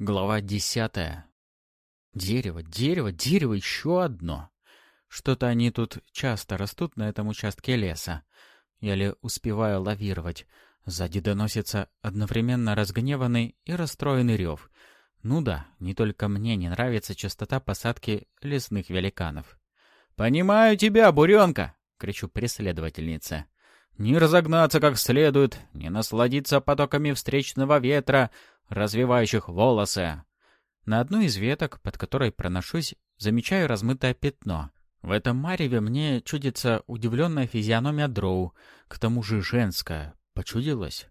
Глава десятая. Дерево, дерево, дерево, еще одно. Что-то они тут часто растут на этом участке леса. Еле успеваю лавировать. Сзади доносится одновременно разгневанный и расстроенный рев. Ну да, не только мне не нравится частота посадки лесных великанов. «Понимаю тебя, буренка!» — кричу преследовательнице. «Не разогнаться как следует, не насладиться потоками встречного ветра, развивающих волосы. На одной из веток, под которой проношусь, замечаю размытое пятно. В этом мареве мне чудится удивленная физиономия дроу, к тому же женская. Почудилась?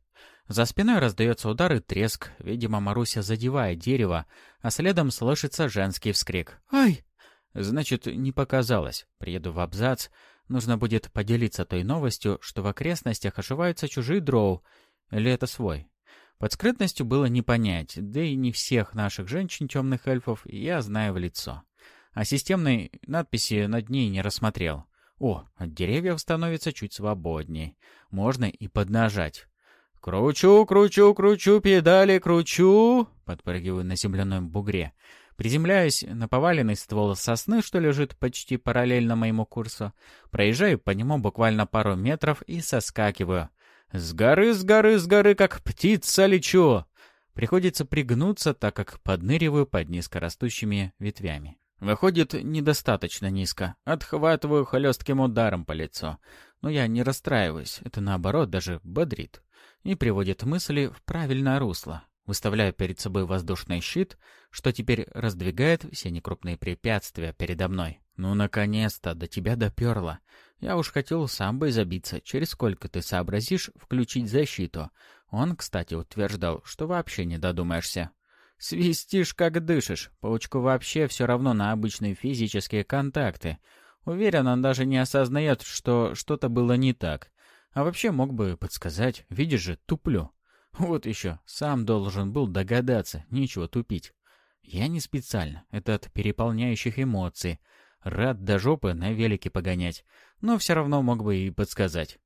За спиной раздается удар и треск. Видимо, Маруся задевает дерево, а следом слышится женский вскрик. «Ай!» Значит, не показалось. Приеду в абзац. Нужно будет поделиться той новостью, что в окрестностях ошиваются чужие дроу. Или это свой? Под скрытностью было не понять, да и не всех наших женщин темных эльфов я знаю в лицо. А системной надписи над ней не рассмотрел. О, от деревьев становится чуть свободней. Можно и поднажать. «Кручу, кручу, кручу, педали кручу!» Подпрыгиваю на земляном бугре. Приземляюсь на поваленный ствол сосны, что лежит почти параллельно моему курсу. Проезжаю по нему буквально пару метров и соскакиваю. С горы, с горы, с горы, как птица лечу. Приходится пригнуться, так как подныриваю под низкорастущими ветвями. Выходит, недостаточно низко. Отхватываю холестким ударом по лицу. Но я не расстраиваюсь, это наоборот даже бодрит. И приводит мысли в правильное русло. Выставляю перед собой воздушный щит, что теперь раздвигает все некрупные препятствия передо мной. Ну, наконец-то, до тебя доперло. Я уж хотел сам бы забиться, через сколько ты сообразишь включить защиту. Он, кстати, утверждал, что вообще не додумаешься. Свистишь, как дышишь. Паучку вообще все равно на обычные физические контакты. Уверен, он даже не осознает, что что-то было не так. А вообще мог бы подсказать. Видишь же, туплю. Вот еще, сам должен был догадаться, нечего тупить. Я не специально, это от переполняющих эмоций. Рад до жопы на велике погонять, но все равно мог бы и подсказать.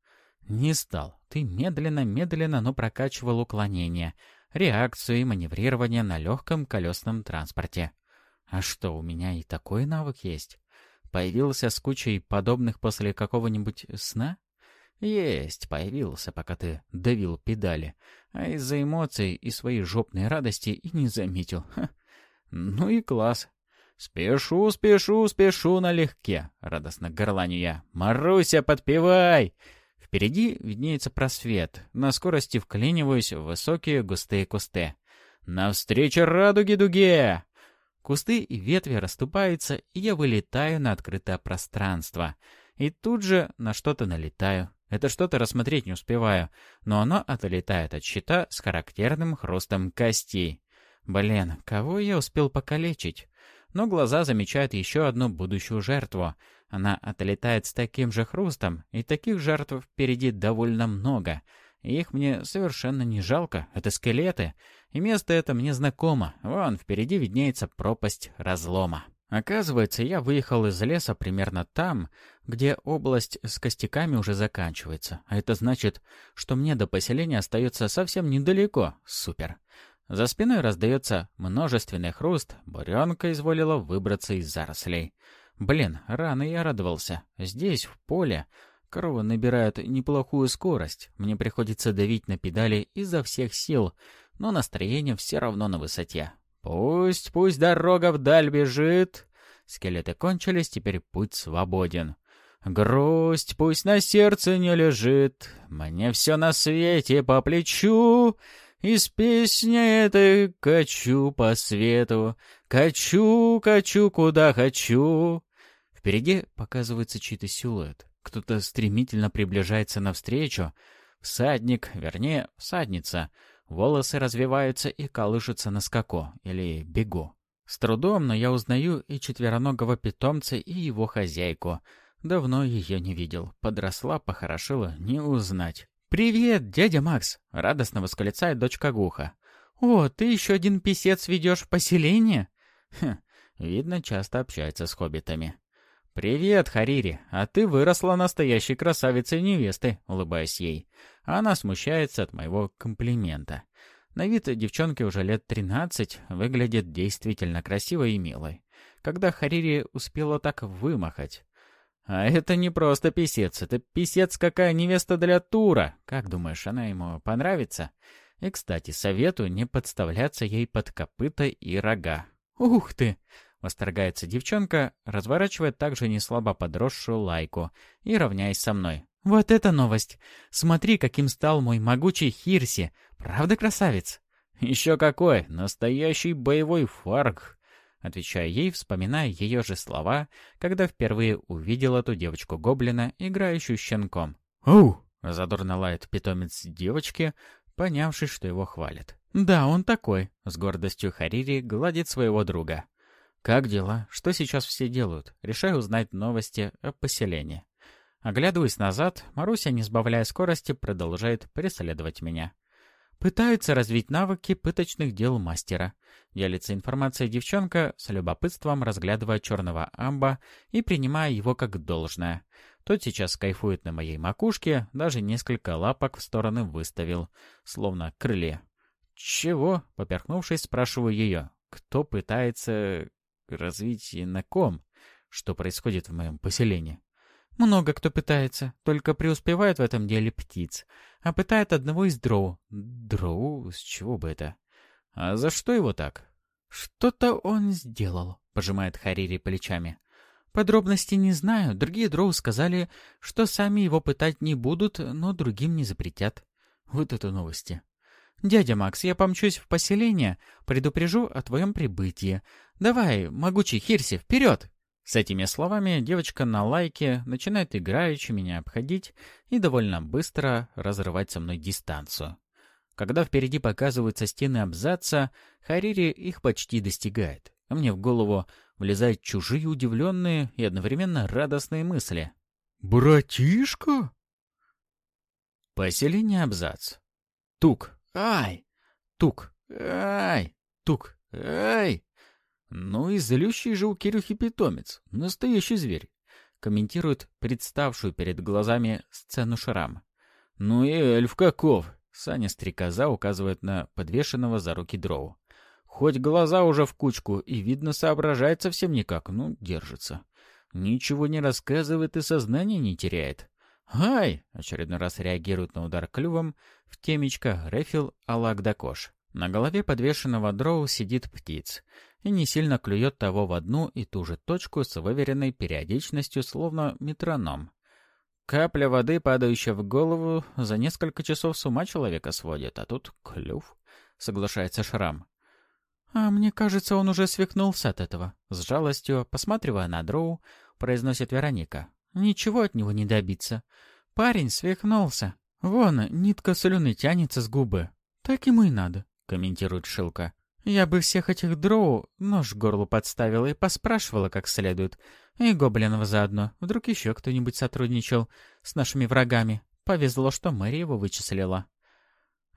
Не стал. Ты медленно-медленно, но прокачивал уклонение, реакцию и маневрирование на легком колесном транспорте. А что, у меня и такой навык есть? Появился с кучей подобных после какого-нибудь сна? Есть, появился, пока ты давил педали, а из-за эмоций и своей жопной радости и не заметил. Ха. Ну и класс. «Спешу, спешу, спешу налегке!» — радостно горланю я. «Маруся, подпевай!» Впереди виднеется просвет. На скорости вклиниваюсь в высокие густые кусты. «Навстречу радуге-дуге!» Кусты и ветви расступаются, и я вылетаю на открытое пространство. И тут же на что-то налетаю. Это что-то рассмотреть не успеваю, но оно отлетает от щита с характерным хрустом костей. Блин, кого я успел покалечить? но глаза замечают еще одну будущую жертву. Она отлетает с таким же хрустом, и таких жертв впереди довольно много. их мне совершенно не жалко, это скелеты, и место это мне знакомо. Вон, впереди виднеется пропасть разлома. Оказывается, я выехал из леса примерно там, где область с костяками уже заканчивается. А это значит, что мне до поселения остается совсем недалеко. Супер. За спиной раздается множественный хруст, буренка изволила выбраться из зарослей. Блин, рано я радовался. Здесь, в поле, коровы набирают неплохую скорость. Мне приходится давить на педали изо всех сил, но настроение все равно на высоте. Пусть, пусть дорога вдаль бежит. Скелеты кончились, теперь путь свободен. Грусть пусть на сердце не лежит, мне все на свете по плечу. Из песни этой качу по свету, качу, качу, куда хочу. Впереди показывается чей-то силуэт. Кто-то стремительно приближается навстречу. Всадник, вернее, всадница. Волосы развиваются и колышутся на скаку, или бегу. С трудом, но я узнаю и четвероногого питомца, и его хозяйку. Давно ее не видел. Подросла, похорошила, не узнать. «Привет, дядя Макс!» — радостно восклицает дочка Гуха. «О, ты еще один писец ведешь в поселение?» Хм, видно, часто общается с хоббитами. «Привет, Харири, а ты выросла настоящей красавицей невесты», — улыбаюсь ей. Она смущается от моего комплимента. На вид девчонки уже лет 13 выглядит действительно красивой и милой. Когда Харири успела так вымахать? А это не просто писец, это писец какая невеста для тура. Как думаешь, она ему понравится? И, кстати, советую не подставляться ей под копыта и рога. Ух ты! Восторгается девчонка, разворачивая также неслабо подросшую лайку и равняясь со мной. «Вот это новость! Смотри, каким стал мой могучий Хирси! Правда, красавец?» «Еще какой! Настоящий боевой фарг!» Отвечаю ей, вспоминая ее же слова, когда впервые увидел эту девочку-гоблина, играющую щенком. «Оу!» — задорно лает питомец девочки, понявший, что его хвалят. «Да, он такой», — с гордостью Харири гладит своего друга. «Как дела? Что сейчас все делают?» Решаю узнать новости о поселении. Оглядываясь назад, Маруся, не сбавляя скорости, продолжает преследовать меня. Пытается развить навыки пыточных дел мастера. Делится информацией девчонка, с любопытством разглядывая черного амба и принимая его как должное. Тот сейчас кайфует на моей макушке, даже несколько лапок в стороны выставил, словно крылья. «Чего?» — поперхнувшись, спрашиваю ее. «Кто пытается развитие на ком, что происходит в моем поселении. Много кто пытается, только преуспевает в этом деле птиц, а пытает одного из дроу. Дроу? С чего бы это? А за что его так? Что-то он сделал, пожимает Харири плечами. Подробностей не знаю, другие дроу сказали, что сами его пытать не будут, но другим не запретят. Вот это новости. «Дядя Макс, я помчусь в поселение, предупрежу о твоем прибытии. Давай, могучий Хирси, вперед!» С этими словами девочка на лайке начинает играючи меня обходить и довольно быстро разрывать со мной дистанцию. Когда впереди показываются стены абзаца, Харири их почти достигает, а мне в голову влезают чужие удивленные и одновременно радостные мысли. «Братишка?» Поселение абзац. Тук, Ай! Тук! Ай! Тук! Ай! Ну и злющий же у Кирюхи питомец. Настоящий зверь. Комментирует представшую перед глазами сцену Шрам. Ну и эльф каков! Саня Стрекоза указывает на подвешенного за руки дроу. Хоть глаза уже в кучку, и, видно, соображает совсем никак, ну, держится. Ничего не рассказывает и сознание не теряет. «Ай!» — очередной раз реагирует на удар клювом в темечко Рефил Алагдакош. На голове подвешенного дроу сидит птиц и не сильно клюет того в одну и ту же точку с выверенной периодичностью, словно метроном. Капля воды, падающая в голову, за несколько часов с ума человека сводит, а тут клюв, соглашается Шрам. «А мне кажется, он уже свихнулся от этого», — с жалостью, посматривая на дроу, произносит Вероника. Ничего от него не добиться. Парень свихнулся. Вон, нитка слюны тянется с губы. Так ему и надо, комментирует Шилка. Я бы всех этих дроу нож к горлу подставила и поспрашивала как следует. И гоблинов заодно. Вдруг еще кто-нибудь сотрудничал с нашими врагами. Повезло, что Мэри его вычислила.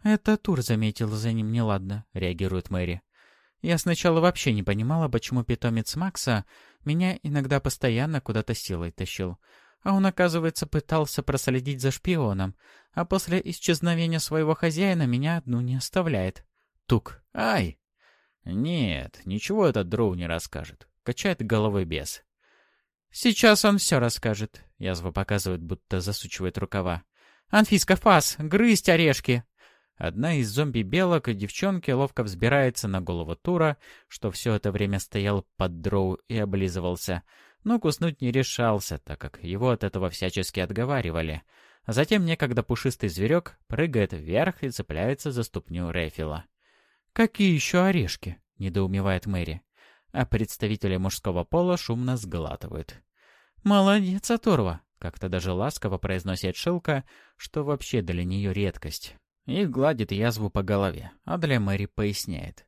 «Это Тур заметил за ним неладно», — реагирует Мэри. «Я сначала вообще не понимала, почему питомец Макса меня иногда постоянно куда-то силой тащил. А он, оказывается, пытался проследить за шпионом, а после исчезновения своего хозяина меня одну не оставляет. Тук. Ай! Нет, ничего этот дроу не расскажет. Качает головой бес. Сейчас он все расскажет. Язва показывает, будто засучивает рукава. «Анфиска, фас! Грызть орешки!» Одна из зомби-белок девчонки ловко взбирается на голову Тура, что все это время стоял под дроу и облизывался, но куснуть не решался, так как его от этого всячески отговаривали. Затем некогда пушистый зверек прыгает вверх и цепляется за ступню Рефила. «Какие еще орешки?» — недоумевает Мэри. А представители мужского пола шумно сглатывают. «Молодец, Оторва!» — как-то даже ласково произносит Шилка, что вообще для нее редкость и гладит язву по голове, а для Мэри поясняет.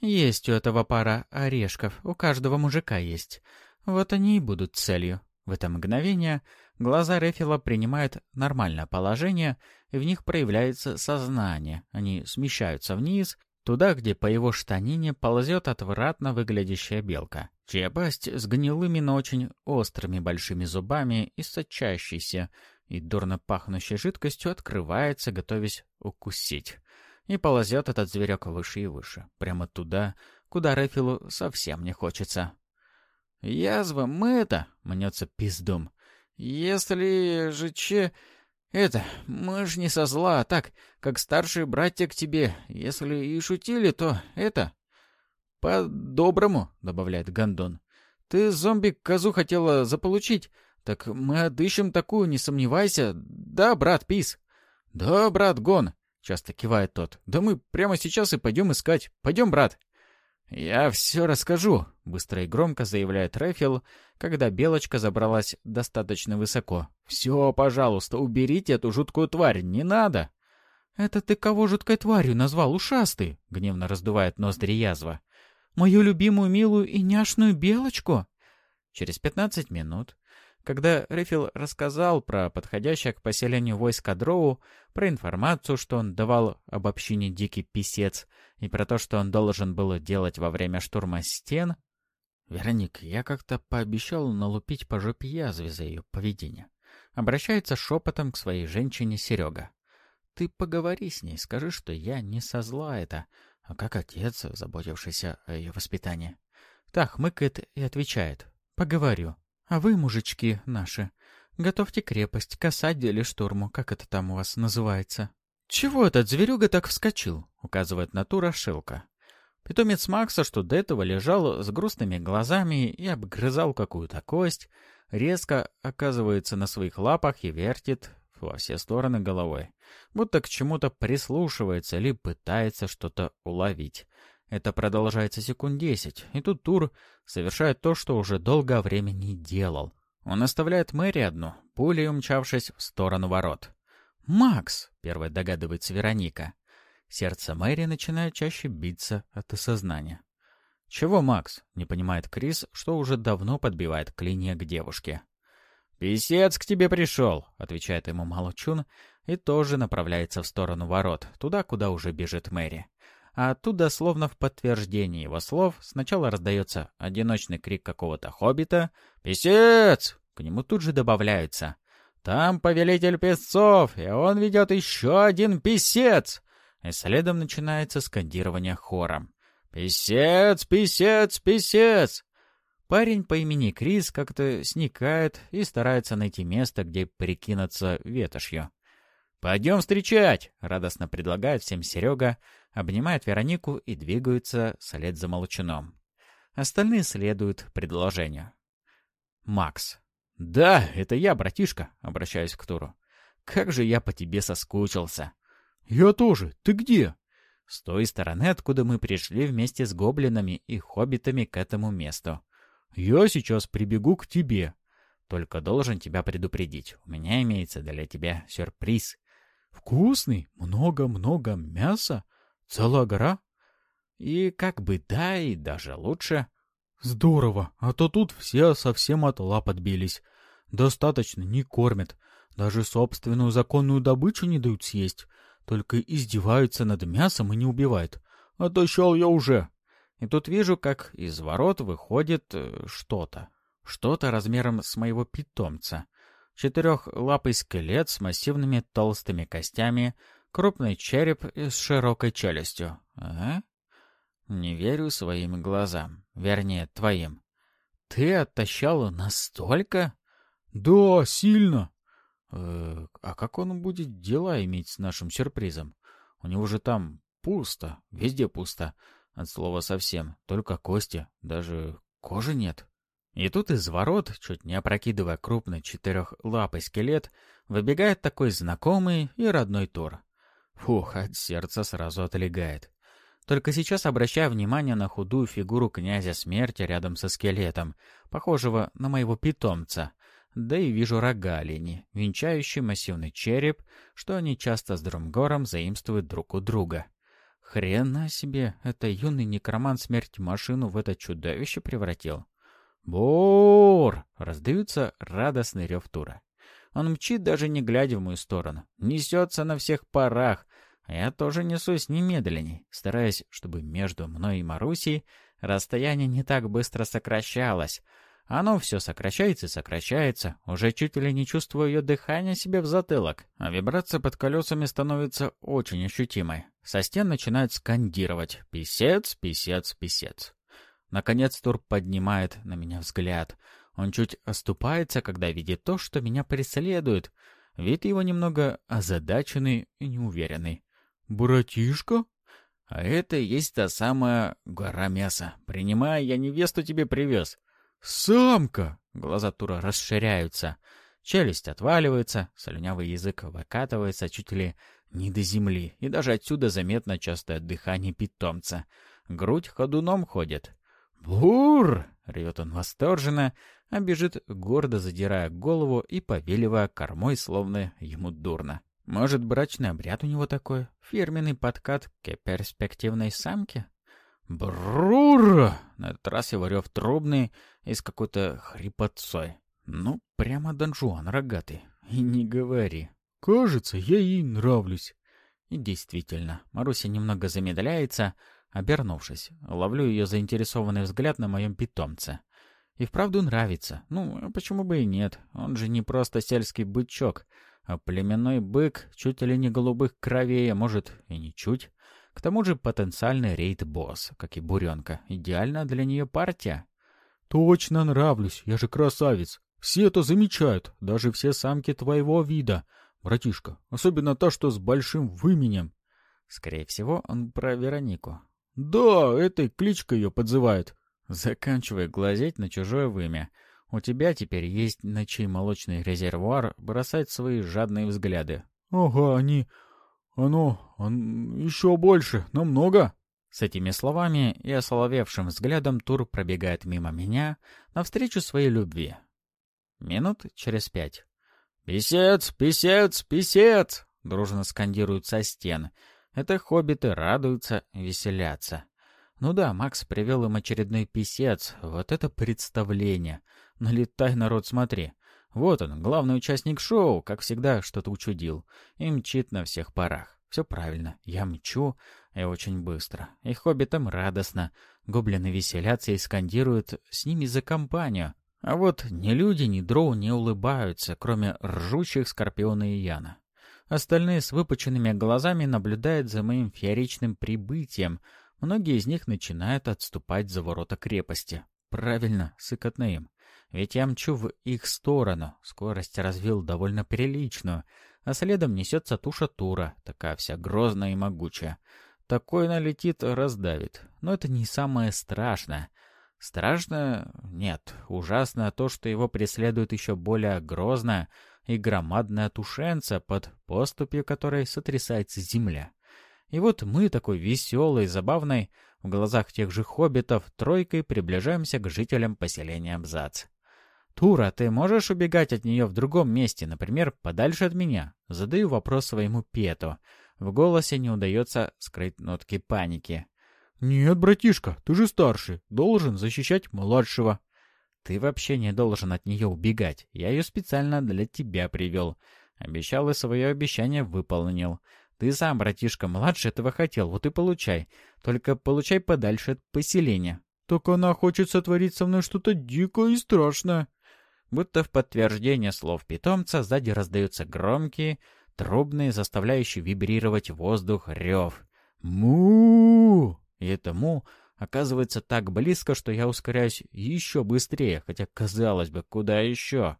«Есть у этого пара орешков, у каждого мужика есть. Вот они и будут целью». В это мгновение глаза Рефила принимают нормальное положение, и в них проявляется сознание. Они смещаются вниз, туда, где по его штанине ползет отвратно выглядящая белка, чья пасть с гнилыми, но очень острыми большими зубами и сочащейся, и дурно пахнущей жидкостью открывается, готовясь укусить. И ползет этот зверек выше и выше, прямо туда, куда Рэфилу совсем не хочется. «Язва, мы это!» — мнется пиздом. «Если же че...» «Это, мы ж не со зла, а так, как старшие братья к тебе. Если и шутили, то это...» «По-доброму», — добавляет Гандон. «Ты зомби-козу хотела заполучить? Так мы отыщем такую, не сомневайся. Да, брат Пис?» «Да, брат Гон», — часто кивает тот. «Да мы прямо сейчас и пойдем искать. Пойдем, брат». «Я все расскажу», — быстро и громко заявляет Рэфил, когда Белочка забралась достаточно высоко. «Все, пожалуйста, уберите эту жуткую тварь, не надо!» «Это ты кого жуткой тварью назвал, ушастый?» — гневно раздувает ноздри язва. «Мою любимую, милую и няшную Белочку?» Через пятнадцать минут когда Рифил рассказал про подходящее к поселению войска Дроу, про информацию, что он давал об общине Дикий Писец, и про то, что он должен был делать во время штурма стен... «Вероник, я как-то пообещал налупить по жопе язве за ее поведение». Обращается шепотом к своей женщине Серега. «Ты поговори с ней, скажи, что я не со зла это, а как отец, заботившийся о ее воспитании». Так хмыкает и отвечает. «Поговорю». А вы, мужички наши, готовьте крепость к осаде или штурму, как это там у вас называется. Чего этот зверюга так вскочил? Указывает натура Шилка. Питомец Макса, что до этого лежал с грустными глазами и обгрызал какую-то кость, резко оказывается на своих лапах и вертит во все стороны головой, будто к чему-то прислушивается или пытается что-то уловить. Это продолжается секунд десять, и тут Тур совершает то, что уже долгое время не делал. Он оставляет Мэри одну, пулей умчавшись в сторону ворот. «Макс!» — первой догадывается Вероника. Сердце Мэри начинает чаще биться от осознания. «Чего, Макс?» — не понимает Крис, что уже давно подбивает клинья к девушке. «Песец к тебе пришел!» — отвечает ему Малучун и тоже направляется в сторону ворот, туда, куда уже бежит Мэри а оттуда, словно в подтверждение его слов, сначала раздается одиночный крик какого-то хоббита «Песец!» К нему тут же добавляются «Там повелитель песцов, и он ведет еще один писец!» И следом начинается скандирование хором «Писец! Писец! Писец!» Парень по имени Крис как-то сникает и старается найти место, где прикинуться ветошью. «Пойдем встречать!» — радостно предлагает всем Серега, обнимает Веронику и двигаются вслед за Молчуном. Остальные следуют предложению. «Макс». «Да, это я, братишка», — обращаюсь к Туру. «Как же я по тебе соскучился». «Я тоже. Ты где?» «С той стороны, откуда мы пришли вместе с гоблинами и хоббитами к этому месту». «Я сейчас прибегу к тебе». «Только должен тебя предупредить. У меня имеется для тебя сюрприз». «Вкусный? Много-много мяса? Целая гора?» «И как бы да, и даже лучше». «Здорово, а то тут все совсем от лап отбились. Достаточно не кормят, даже собственную законную добычу не дают съесть, только издеваются над мясом и не убивают. Отощал я уже». И тут вижу, как из ворот выходит э, что-то. Что-то размером с моего питомца. Четырехлапый скелет с массивными толстыми костями, крупный череп с широкой челюстью. Ага. Не верю своим глазам. Вернее, твоим. Ты оттащал настолько? Да, сильно. Э, а как он будет дела иметь с нашим сюрпризом? У него же там пусто, везде пусто. От слова совсем, только кости, даже кожи нет. И тут из ворот, чуть не опрокидывая крупный четырехлапый скелет, выбегает такой знакомый и родной Тор. Фух, от сердца сразу отлегает. Только сейчас обращаю внимание на худую фигуру князя смерти рядом со скелетом, похожего на моего питомца. Да и вижу рога олени, венчающий массивный череп, что они часто с Друмгором заимствуют друг у друга. Хрена себе, это юный некромант смерть машину в это чудовище превратил. «Бур!» — раздаются радостный рев Тура. Он мчит, даже не глядя в мою сторону. Несется на всех парах. А я тоже несусь немедленней, стараясь, чтобы между мной и Марусей расстояние не так быстро сокращалось, Оно все сокращается и сокращается, уже чуть ли не чувствую ее дыхание себе в затылок, а вибрация под колесами становится очень ощутимой. Со стен начинают скандировать «Писец, писец, писец». Наконец Тур поднимает на меня взгляд. Он чуть оступается, когда видит то, что меня преследует. Вид его немного озадаченный и неуверенный. «Братишка?» «А это и есть та самая гора мяса. Принимай, я невесту тебе привез». «Самка!» Глаза Тура расширяются. Челюсть отваливается, слюнявый язык выкатывается чуть ли не до земли, и даже отсюда заметно частое дыхание питомца. Грудь ходуном ходит. «Бур!» — ревет он восторженно, а бежит, гордо задирая голову и повеливая кормой, словно ему дурно. Может, брачный обряд у него такой? Фирменный подкат к перспективной самке? Брур! На этот раз его рев трубный и с какой-то хрипотцой. Ну, прямо донжуан рогатый. И не говори. Кажется, я ей нравлюсь. И действительно, Маруся немного замедляется, обернувшись. Ловлю ее заинтересованный взгляд на моем питомце. И вправду нравится. Ну, а почему бы и нет? Он же не просто сельский бычок, а племенной бык, чуть ли не голубых кровей, а может и не чуть. К тому же потенциальный рейд-босс, как и Буренка. Идеально для нее партия. «Точно нравлюсь, я же красавец. Все это замечают, даже все самки твоего вида. Братишка, особенно та, что с большим выменем». Скорее всего, он про Веронику. «Да, этой кличкой ее подзывают». Заканчивая глазеть на чужое вымя. У тебя теперь есть на чей молочный резервуар бросать свои жадные взгляды. «Ага, они оно, он еще больше, намного. С этими словами и осоловевшим взглядом Тур пробегает мимо меня навстречу своей любви. Минут через пять. «Писец, писец, писец!» — дружно скандируют со стен. Это хоббиты радуются, веселятся. Ну да, Макс привел им очередной писец. Вот это представление. Налетай, народ, смотри. Вот он, главный участник шоу, как всегда, что-то учудил. И мчит на всех парах. Все правильно, я мчу, и очень быстро. И хоббитам радостно. Гоблины веселятся и скандируют с ними за компанию. А вот ни люди, ни дроу не улыбаются, кроме ржущих Скорпиона и Яна. Остальные с выпученными глазами наблюдают за моим фееричным прибытием. Многие из них начинают отступать за ворота крепости. Правильно, сыкотно им. Ведь я мчу в их сторону, скорость развил довольно приличную, а следом несется туша Тура, такая вся грозная и могучая. Такой налетит, раздавит. Но это не самое страшное. Страшно? Нет. Ужасно то, что его преследует еще более грозная и громадная тушенца, под поступью которой сотрясается земля. И вот мы, такой веселый, забавный, в глазах тех же хоббитов, тройкой приближаемся к жителям поселения Абзац. «Тура, ты можешь убегать от нее в другом месте, например, подальше от меня?» Задаю вопрос своему Пету. В голосе не удается скрыть нотки паники. «Нет, братишка, ты же старший, должен защищать младшего». «Ты вообще не должен от нее убегать. Я ее специально для тебя привел. Обещал и свое обещание выполнил. Ты сам, братишка, младше этого хотел, вот и получай. Только получай подальше от поселения». «Так она хочет сотворить со мной что-то дикое и страшное». Будто в подтверждение слов питомца сзади раздаются громкие, трубные, заставляющие вибрировать воздух рев. му И это «му» оказывается так близко, что я ускоряюсь еще быстрее, хотя, казалось бы, куда еще?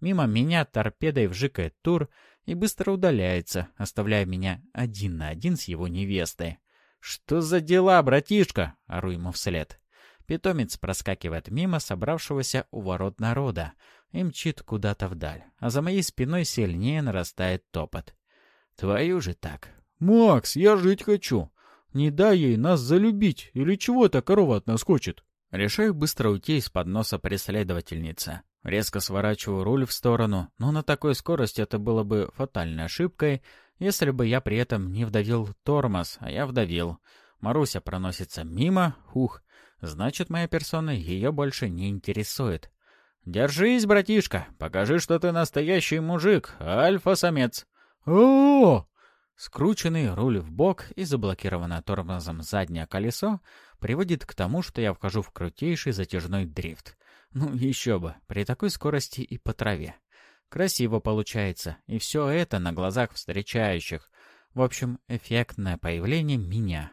Мимо меня торпедой вжикает тур и быстро удаляется, оставляя меня один на один с его невестой. «Что за дела, братишка?» — ору ему вслед. Питомец проскакивает мимо собравшегося у ворот народа и мчит куда-то вдаль, а за моей спиной сильнее нарастает топот. Твою же так. «Макс, я жить хочу! Не дай ей нас залюбить, или чего эта корова от нас хочет?» Решаю быстро уйти из-под носа преследовательницы. Резко сворачиваю руль в сторону, но на такой скорости это было бы фатальной ошибкой, если бы я при этом не вдавил тормоз, а я вдавил. Маруся проносится мимо, ух, Значит, моя персона ее больше не интересует. «Держись, братишка, покажи, что ты настоящий мужик, альфа-самец». о Скрученный руль в бок и заблокированное тормозом заднее колесо приводит к тому, что я вхожу в крутейший затяжной дрифт. Ну, еще бы, при такой скорости и по траве. Красиво получается, и все это на глазах встречающих. В общем, эффектное появление меня.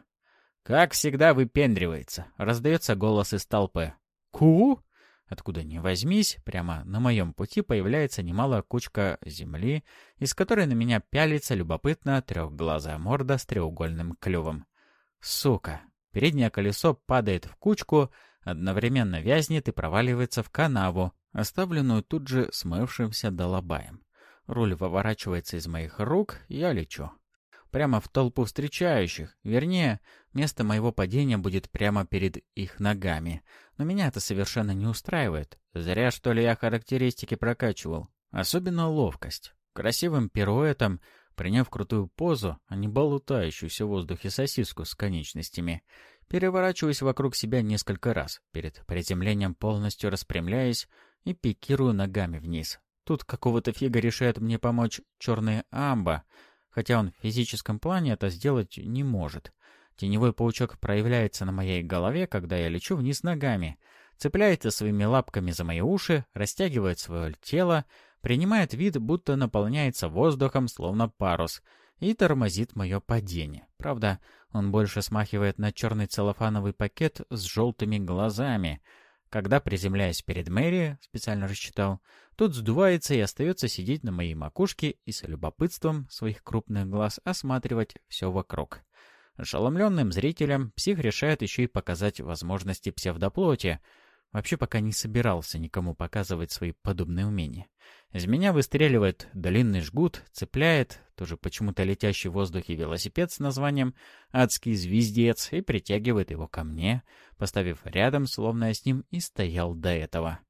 Как всегда выпендривается, раздается голос из толпы. «Ку?» Откуда ни возьмись, прямо на моем пути появляется немалая кучка земли, из которой на меня пялится любопытно трехглазая морда с треугольным клювом. Сука! Переднее колесо падает в кучку, одновременно вязнет и проваливается в канаву, оставленную тут же смывшимся долобаем. Руль выворачивается из моих рук, я лечу. Прямо в толпу встречающих. Вернее, место моего падения будет прямо перед их ногами. Но меня это совершенно не устраивает. Зря, что ли, я характеристики прокачивал. Особенно ловкость. Красивым пируэтом, приняв крутую позу, а не болтающуюся в воздухе сосиску с конечностями, переворачиваюсь вокруг себя несколько раз, перед приземлением полностью распрямляясь и пикирую ногами вниз. Тут какого-то фига решает мне помочь черный амба, хотя он в физическом плане это сделать не может. Теневой паучок проявляется на моей голове, когда я лечу вниз ногами, цепляется своими лапками за мои уши, растягивает свое тело, принимает вид, будто наполняется воздухом, словно парус, и тормозит мое падение. Правда, он больше смахивает на черный целлофановый пакет с желтыми глазами — когда, приземляясь перед Мэри, специально рассчитал, тот сдувается и остается сидеть на моей макушке и с любопытством своих крупных глаз осматривать все вокруг. Ошеломленным зрителям псих решает еще и показать возможности псевдоплоти, Вообще пока не собирался никому показывать свои подобные умения. Из меня выстреливает длинный жгут, цепляет, тоже почему-то летящий в воздухе велосипед с названием «Адский звездец» и притягивает его ко мне, поставив рядом, словно я с ним и стоял до этого.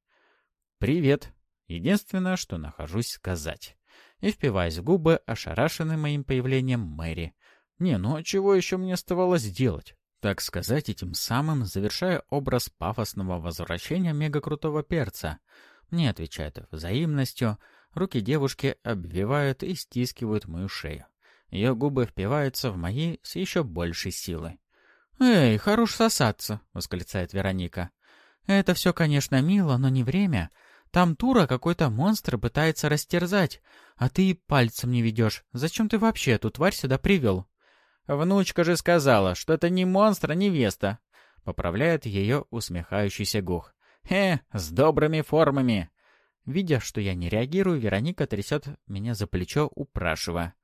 «Привет!» Единственное, что нахожусь сказать. И впиваясь в губы, ошарашенный моим появлением Мэри. Не, ну а чего еще мне оставалось делать? Так сказать, этим самым завершая образ пафосного возвращения мегакрутого перца. Мне отвечает взаимностью, руки девушки обвивают и стискивают мою шею. Ее губы впиваются в мои с еще большей силой. «Эй, хорош сосаться!» — восклицает Вероника. «Это все, конечно, мило, но не время. Там Тура какой-то монстр пытается растерзать, а ты и пальцем не ведешь. Зачем ты вообще эту тварь сюда привел?» «Внучка же сказала, что это не монстр, а невеста!» Поправляет ее усмехающийся Гух. «Хе, с добрыми формами!» Видя, что я не реагирую, Вероника трясет меня за плечо, упрашивая.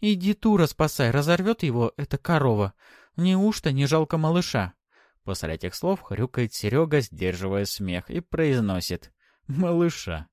«Иди Тура спасай, разорвет его эта корова. Неужто не жалко малыша?» После этих слов хрюкает Серега, сдерживая смех, и произносит «малыша».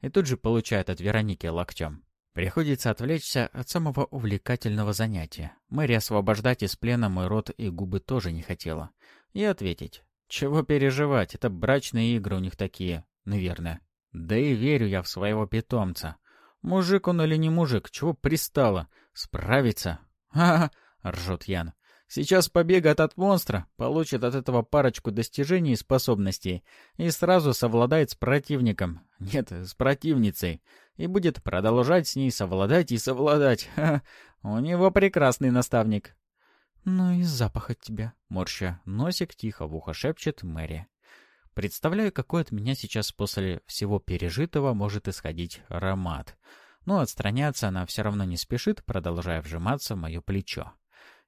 И тут же получает от Вероники локтем. Приходится отвлечься от самого увлекательного занятия. Мэри освобождать из плена мой рот и губы тоже не хотела. И ответить. Чего переживать, это брачные игры у них такие, наверное. Да и верю я в своего питомца. Мужик он или не мужик, чего пристало? Справится? Ха-ха, ржет Ян. Сейчас побегает от монстра, получит от этого парочку достижений и способностей и сразу совладает с противником. Нет, с противницей. И будет продолжать с ней совладать и совладать. Ха, у него прекрасный наставник. «Ну и запах от тебя», — морща носик тихо в ухо шепчет Мэри. Представляю, какой от меня сейчас после всего пережитого может исходить аромат. Но отстраняться она все равно не спешит, продолжая вжиматься в мое плечо.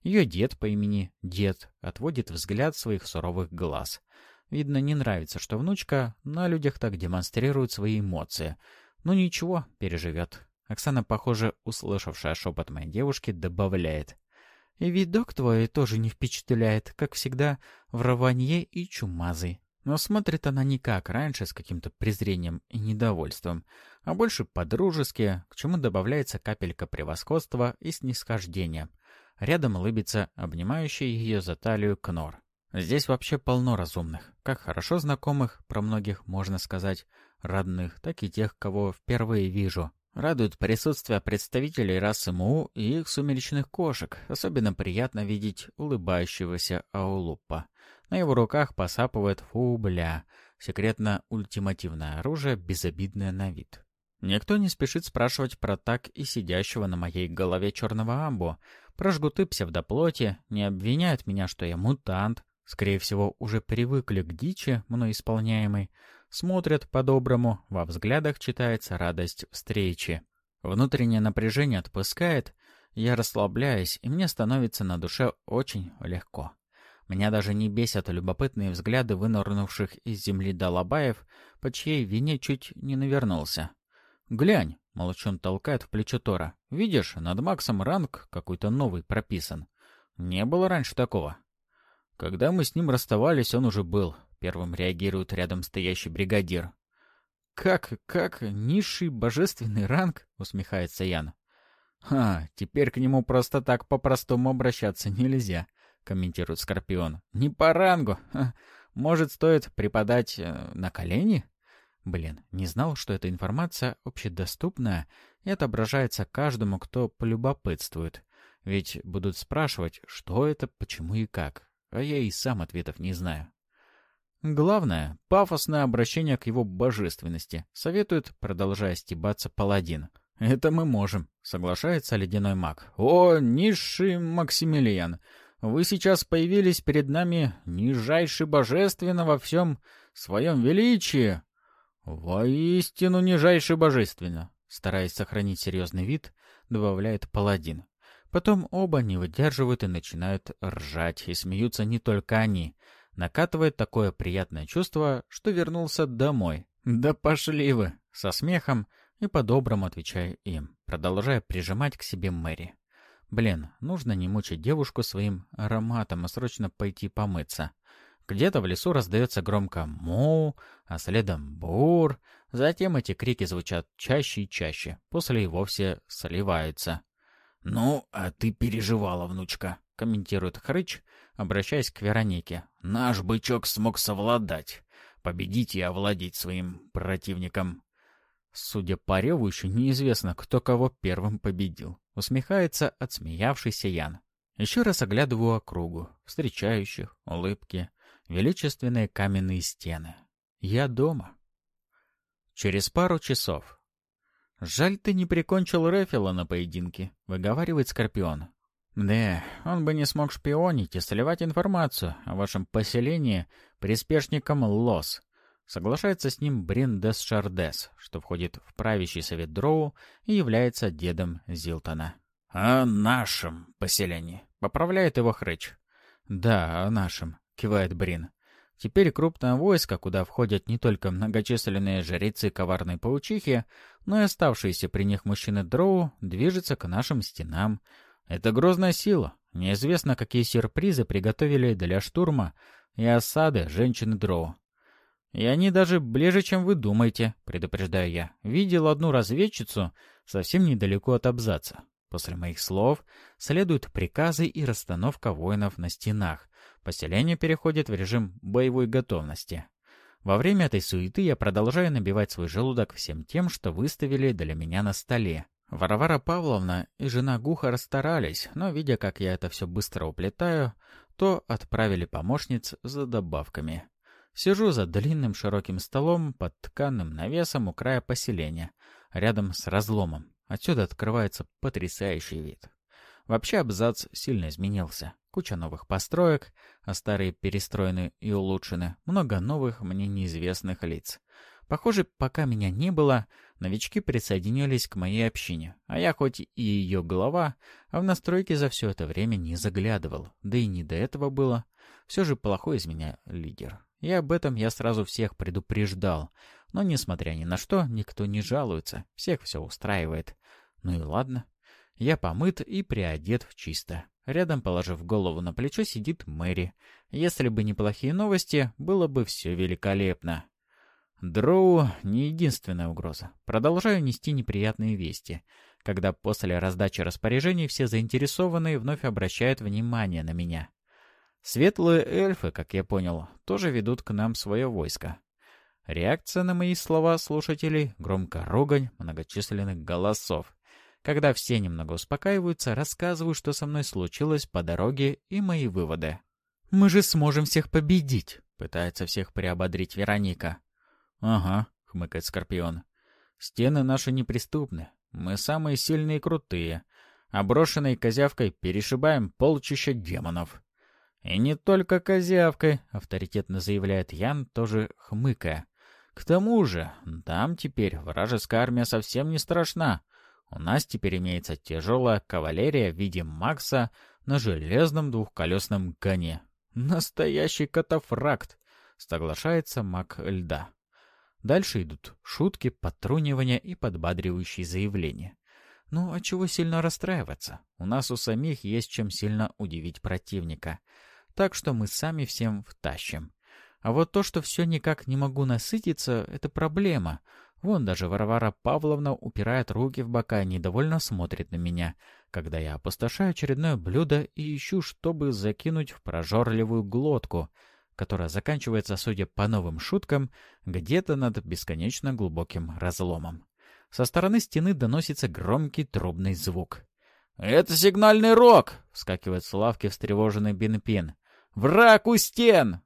Ее дед по имени Дед отводит взгляд своих суровых глаз. Видно, не нравится, что внучка на людях так демонстрирует свои эмоции. Ну ничего, переживет. Оксана, похоже, услышавшая шепот моей девушки, добавляет. И видок твой тоже не впечатляет, как всегда, в рванье и чумазый. Но смотрит она не как раньше, с каким-то презрением и недовольством, а больше по-дружески, к чему добавляется капелька превосходства и снисхождения — Рядом улыбится обнимающий ее за талию Кнор. Здесь вообще полно разумных, как хорошо знакомых, про многих можно сказать, родных, так и тех, кого впервые вижу. Радует присутствие представителей расы Муу и их сумеречных кошек. Особенно приятно видеть улыбающегося Аулупа. На его руках посапывает фубля, секретно-ультимативное оружие, безобидное на вид. Никто не спешит спрашивать про так и сидящего на моей голове черного амбу, про жгуты псевдоплоти, не обвиняют меня, что я мутант. Скорее всего, уже привыкли к дичи, мной исполняемой. Смотрят по-доброму, во взглядах читается радость встречи. Внутреннее напряжение отпускает, я расслабляюсь, и мне становится на душе очень легко. Меня даже не бесят любопытные взгляды вынырнувших из земли долобаев, по чьей вине чуть не навернулся. «Глянь!» — Молчун толкает в плечо Тора. «Видишь, над Максом ранг какой-то новый прописан. Не было раньше такого». Когда мы с ним расставались, он уже был. Первым реагирует рядом стоящий бригадир. «Как, как, низший божественный ранг?» — усмехается Ян. «Ха, теперь к нему просто так по-простому обращаться нельзя», — комментирует Скорпион. «Не по рангу. Ха, может, стоит преподать э, на колени?» Блин, не знал, что эта информация общедоступная и отображается каждому, кто полюбопытствует. Ведь будут спрашивать, что это, почему и как. А я и сам ответов не знаю. Главное — пафосное обращение к его божественности, советует, продолжая стебаться паладин. «Это мы можем», — соглашается ледяной маг. «О, низший Максимилиан, вы сейчас появились перед нами нижайше божественно во всем своем величии. «Воистину нижайше божественно!» Стараясь сохранить серьезный вид, добавляет паладин. Потом оба не выдерживают и начинают ржать, и смеются не только они. Накатывает такое приятное чувство, что вернулся домой. «Да пошли вы!» Со смехом и по-доброму отвечаю им, продолжая прижимать к себе Мэри. Блин, нужно не мучить девушку своим ароматом, а срочно пойти помыться. Где-то в лесу раздается громко «му», а следом «бур». Затем эти крики звучат чаще и чаще, после и вовсе сливаются. «Ну, а ты переживала, внучка», — комментирует Хрыч, обращаясь к Веронике. «Наш бычок смог совладать, победить и овладеть своим противником». Судя по реву, еще неизвестно, кто кого первым победил. Усмехается отсмеявшийся Ян. Еще раз оглядываю округу, встречающих, улыбки — величественные каменные стены. Я дома. Через пару часов. «Жаль, ты не прикончил Рефила на поединке», — выговаривает Скорпион. «Да, он бы не смог шпионить и сливать информацию о вашем поселении приспешникам Лос». Соглашается с ним Бриндес Шардес, что входит в правящий совет Дроу и является дедом Зилтона. «О нашем поселении», — поправляет его Хрыч. «Да, о нашем. — кивает Брин. Теперь крупное войско, куда входят не только многочисленные жрецы коварной паучихи, но и оставшиеся при них мужчины Дроу, движется к нашим стенам. Это грозная сила. Неизвестно, какие сюрпризы приготовили для штурма и осады женщины Дроу. И они даже ближе, чем вы думаете, предупреждаю я. Видел одну разведчицу совсем недалеко от абзаца. После моих слов следуют приказы и расстановка воинов на стенах. Поселение переходит в режим боевой готовности. Во время этой суеты я продолжаю набивать свой желудок всем тем, что выставили для меня на столе. Варвара Павловна и жена Гуха расстарались, но, видя, как я это все быстро уплетаю, то отправили помощниц за добавками. Сижу за длинным широким столом под тканным навесом у края поселения, рядом с разломом. Отсюда открывается потрясающий вид. Вообще абзац сильно изменился. Куча новых построек, а старые перестроены и улучшены. Много новых мне неизвестных лиц. Похоже, пока меня не было, новички присоединились к моей общине, а я хоть и ее глава, а в настройки за все это время не заглядывал, да и не до этого было. Все же плохой из меня лидер. И об этом я сразу всех предупреждал. Но, несмотря ни на что, никто не жалуется, всех все устраивает. Ну и ладно. Я помыт и приодет в чисто. Рядом, положив голову на плечо, сидит Мэри. Если бы не плохие новости, было бы все великолепно. Дроу — не единственная угроза. Продолжаю нести неприятные вести, когда после раздачи распоряжений все заинтересованные вновь обращают внимание на меня. Светлые эльфы, как я понял, тоже ведут к нам свое войско. Реакция на мои слова слушателей — громко ругань многочисленных голосов. Когда все немного успокаиваются, рассказываю, что со мной случилось по дороге и мои выводы. «Мы же сможем всех победить!» — пытается всех приободрить Вероника. «Ага», — хмыкает Скорпион. «Стены наши неприступны. Мы самые сильные и крутые. Оброшенной козявкой перешибаем полчища демонов». «И не только козявкой», — авторитетно заявляет Ян, тоже хмыкая. К тому же, там теперь вражеская армия совсем не страшна. У нас теперь имеется тяжелая кавалерия в виде Макса на железном двухколесном коне. Настоящий катафракт, соглашается маг льда. Дальше идут шутки, подтрунивания и подбадривающие заявления. Ну, а чего сильно расстраиваться? У нас у самих есть чем сильно удивить противника. Так что мы сами всем втащим. А вот то, что все никак не могу насытиться, это проблема. Вон даже Варвара Павловна упирает руки в бока и недовольно смотрит на меня, когда я опустошаю очередное блюдо и ищу, чтобы закинуть в прожорливую глотку, которая заканчивается, судя по новым шуткам, где-то над бесконечно глубоким разломом. Со стороны стены доносится громкий трубный звук. «Это сигнальный рог!» — вскакивает с лавки встревоженный Бинпин. «Враг у стен!»